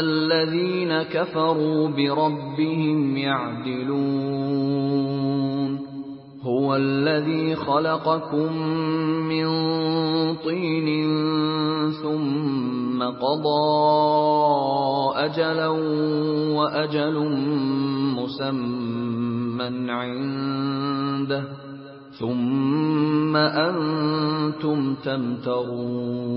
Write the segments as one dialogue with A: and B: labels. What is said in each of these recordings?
A: الذين كفروا بربهم يعدلون. هو الذي خلقكم من طين ثم قضى أجلا وأجل مسمى عنده. ثم أنتم تمترون.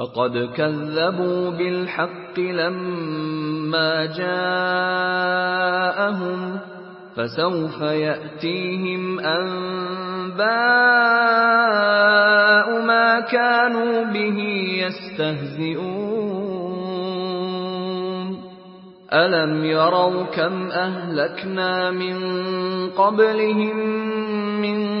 A: فقد كذبوا بالحق لما جاءهم فسوف يأتيهم أنباء ما كانوا به يستهزئون ألم يروا كم أهلكنا من قبلهم من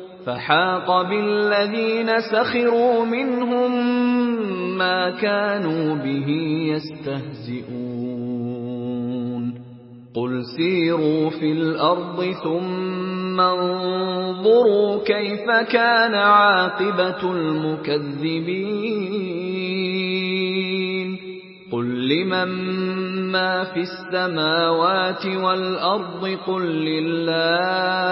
A: فحاق بالذين سخروا منهم ما كانوا به يستهزئون. قل سيروا في الأرض ثم انظروا كيف كان عاقبة المكذبين. قل لمن ما في السماوات والأرض قل لله.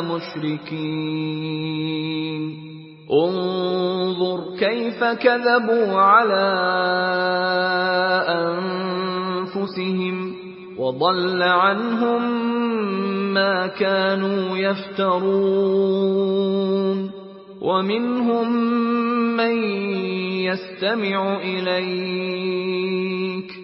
A: مشركين. انظر كيف كذبوا على أنفسهم وضل عنهم ما كانوا يفترون. ومنهم من يستمع إليك.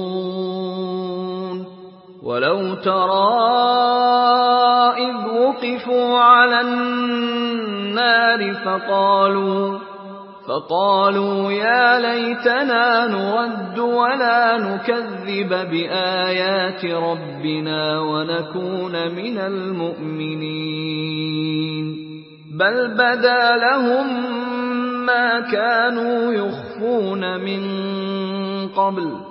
A: ولو ترى إذ وقفوا على النار فقالوا فقالوا يا ليتنا نرد ولا نكذب بآيات ربنا ونكون من المؤمنين. بل بدا لهم ما كانوا يخفون من قبل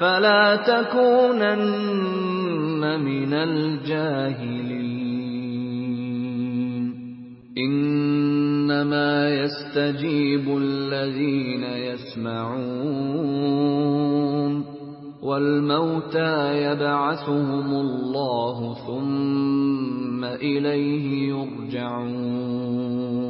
A: فلا تكونن من الجاهلين. إنما يستجيب الذين يسمعون والموتى يبعثهم الله ثم إليه يرجعون.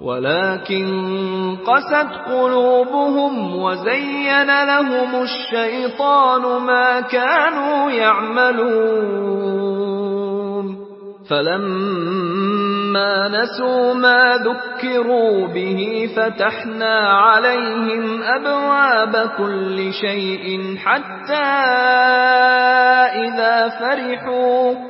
A: ولكن قست قلوبهم وزين لهم الشيطان ما كانوا يعملون. فلما نسوا ما ذكروا به فتحنا عليهم أبواب كل شيء حتى إذا فرحوا.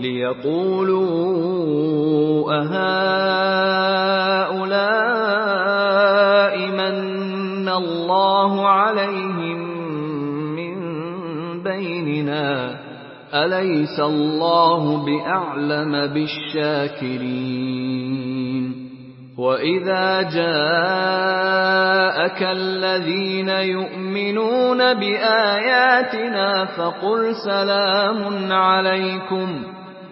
A: ليقولوا أهؤلاء من الله عليهم بِآيَاتِنَا أَلَيْسَ اللَّهُ بِأَعْلَمَ بِالشَّاكِرِينَ؟ وَإِذَا جَاءَكَ الَّذِينَ يُؤْمِنُونَ بِآيَاتِنَا فَقُلْ سَلَامٌ عَلَيْكُمْ.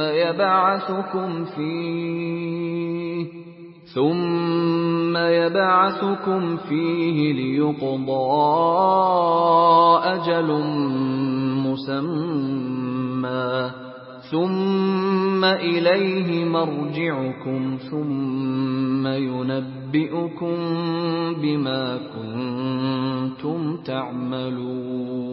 A: يبعثكم فيه ثم يبعثكم فيه ليقضى أجل مسمى ثم إليه مرجعكم ثم ينبئكم بما كنتم تعملون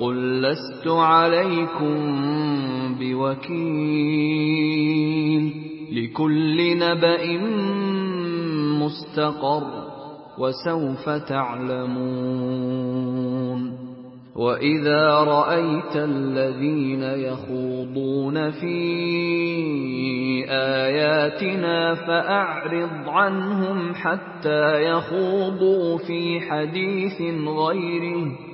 A: قل لست عليكم بوكيل لكل نبأ مستقر وسوف تعلمون وَإِذَا رَأَيْتَ الَّذِينَ يَخُوضُونَ فِي آيَاتِنَا فَأَعْرِضْ عَنْهُمْ حَتَّىٰ يَخُوضُوا فِي حَدِيثٍ غَيْرِهِ ۚ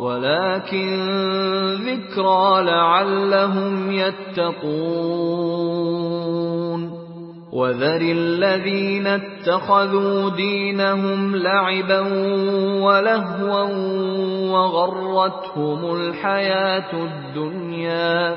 A: ولكن ذكرى لعلهم يتقون. وذر الذين اتخذوا دينهم لعبا ولهوا وغرتهم الحياة الدنيا.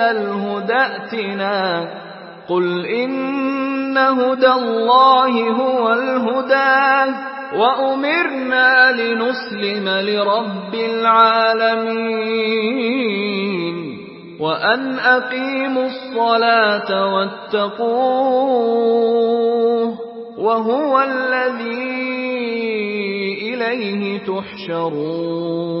A: إلى الهدى ائتنا. قل إن هدى الله هو الهدى. وأمرنا لنسلم لرب العالمين. وأن أقيموا الصلاة واتقوه وهو الذي إليه تحشرون.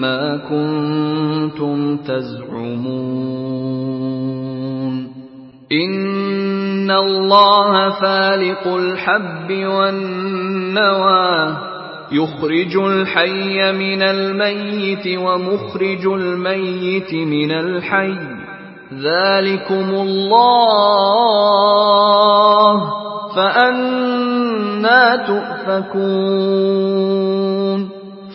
A: ما كنتم تزعمون. إن الله فالق الحب والنوى يخرج الحي من الميت ومخرج الميت من الحي. ذلكم الله فأنا تؤفكون.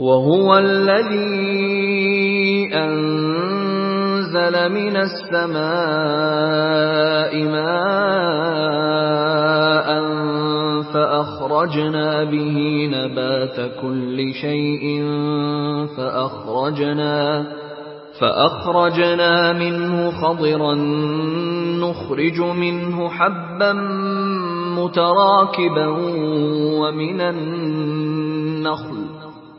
A: وهو الذي أنزل من السماء ماء فأخرجنا به نبات كل شيء فأخرجنا فأخرجنا منه خضرا نخرج منه حبا متراكبا ومن النخل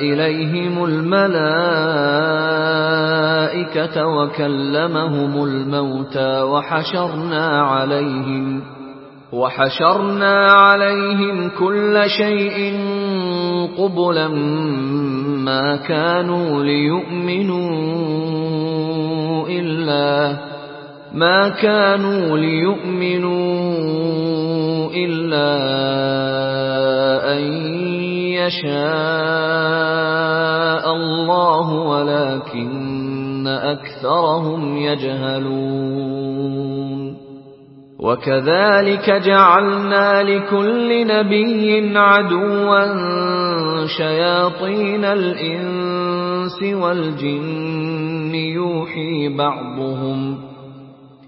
A: إليهم الملائكة وكلمهم الموتى وحشرنا عليهم وحشرنا عليهم كل شيء قبلا ما كانوا ليؤمنوا إلا ما كانوا ليؤمنوا إلا أن يشاء الله ولكن أكثرهم يجهلون. وكذلك جعلنا لكل نبي عدوا شياطين الإنس والجن يوحي بعضهم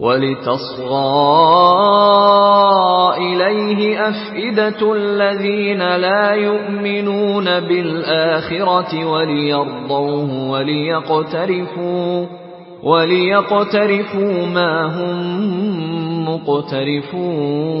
A: ولتصغى إليه أفئدة الذين لا يؤمنون بالآخرة وليرضوه وليقترفوا وليقترفوا ما هم مقترفون.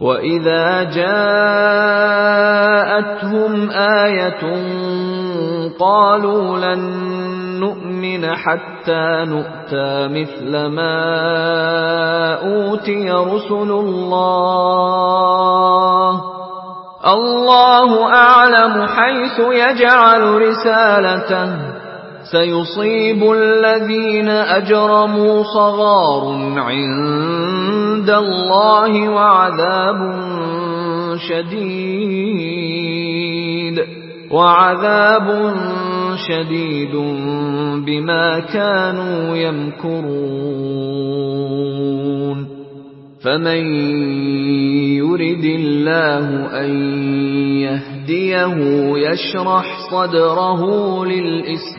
A: وَإِذَا جَاءَتْهُمْ آيَةٌ قَالُوا لَن نُّؤْمِنَ حَتَّىٰ نُؤْتَىٰ مِثْلَ مَا أُوتِيَ رُسُلُ اللَّهِ ۖ اللَّهُ أَعْلَمُ حَيْثُ يَجْعَلُ رِسَالَتَهُ سيصيب الذين أجرموا صغار عند الله وعذاب شديد. وعذاب شديد بما كانوا يمكرون. فمن يرد الله أن يهديه يشرح صدره للإسلام.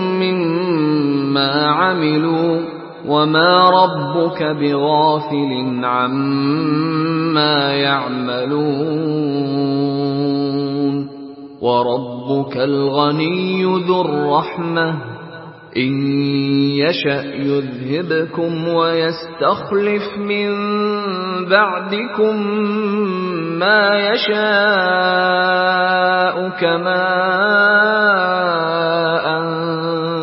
A: مما عملوا وما ربك بغافل عما يعملون وربك الغني ذو الرحمة إن يشأ يذهبكم ويستخلف من بعدكم ما يشاء كما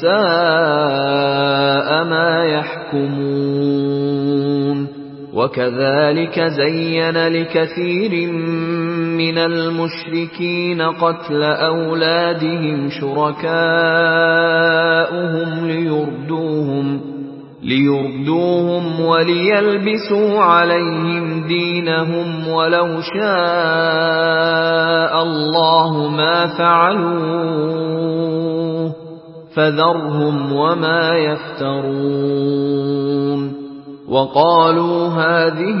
A: ساء ما يحكمون. وكذلك زين لكثير من المشركين قتل أولادهم شركاؤهم ليردوهم ليردوهم وليلبسوا عليهم دينهم ولو شاء الله ما فعلوه فذرهم وما يفترون وقالوا هذه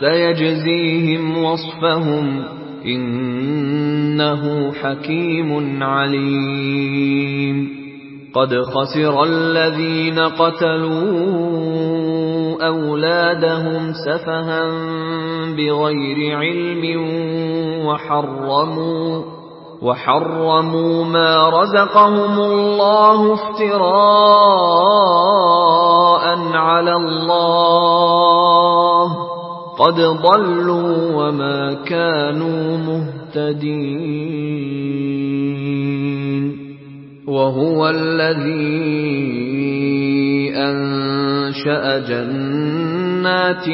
A: سيجزيهم وصفهم إنه حكيم عليم. قد خسر الذين قتلوا أولادهم سفها بغير علم وحرموا وحرموا ما رزقهم الله افتراء على الله. قد ضلوا وما كانوا مهتدين وهو الذي أنشأ جنات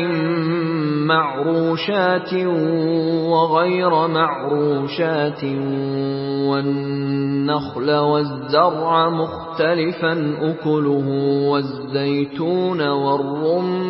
A: معروشات وغير معروشات والنخل والزرع مختلفا أكله والزيتون والرمان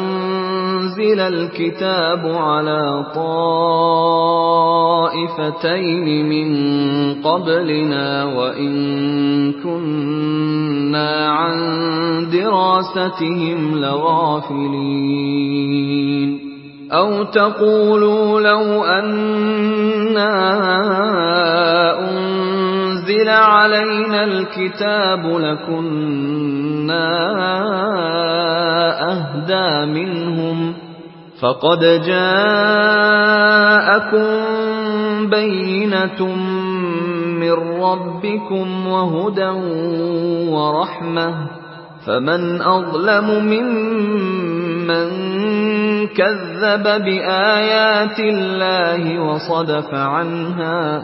A: أنزل الكتاب على طائفتين من قبلنا وإن كنا عن دراستهم لغافلين أو تقولوا لو أنا أنزل علينا الكتاب لكنا أهدى منهم فقد جاءكم بينة من ربكم وهدى ورحمة فمن أظلم ممن كذب بآيات الله وصدف عنها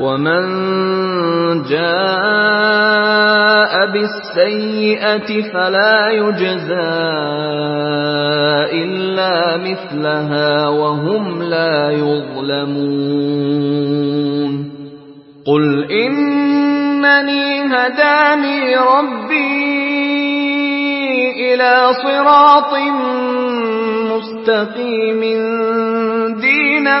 A: ومن جاء بالسيئة فلا يجزى إلا مثلها وهم لا يظلمون قل إنني هداني ربي إلى صراط مستقيم دينا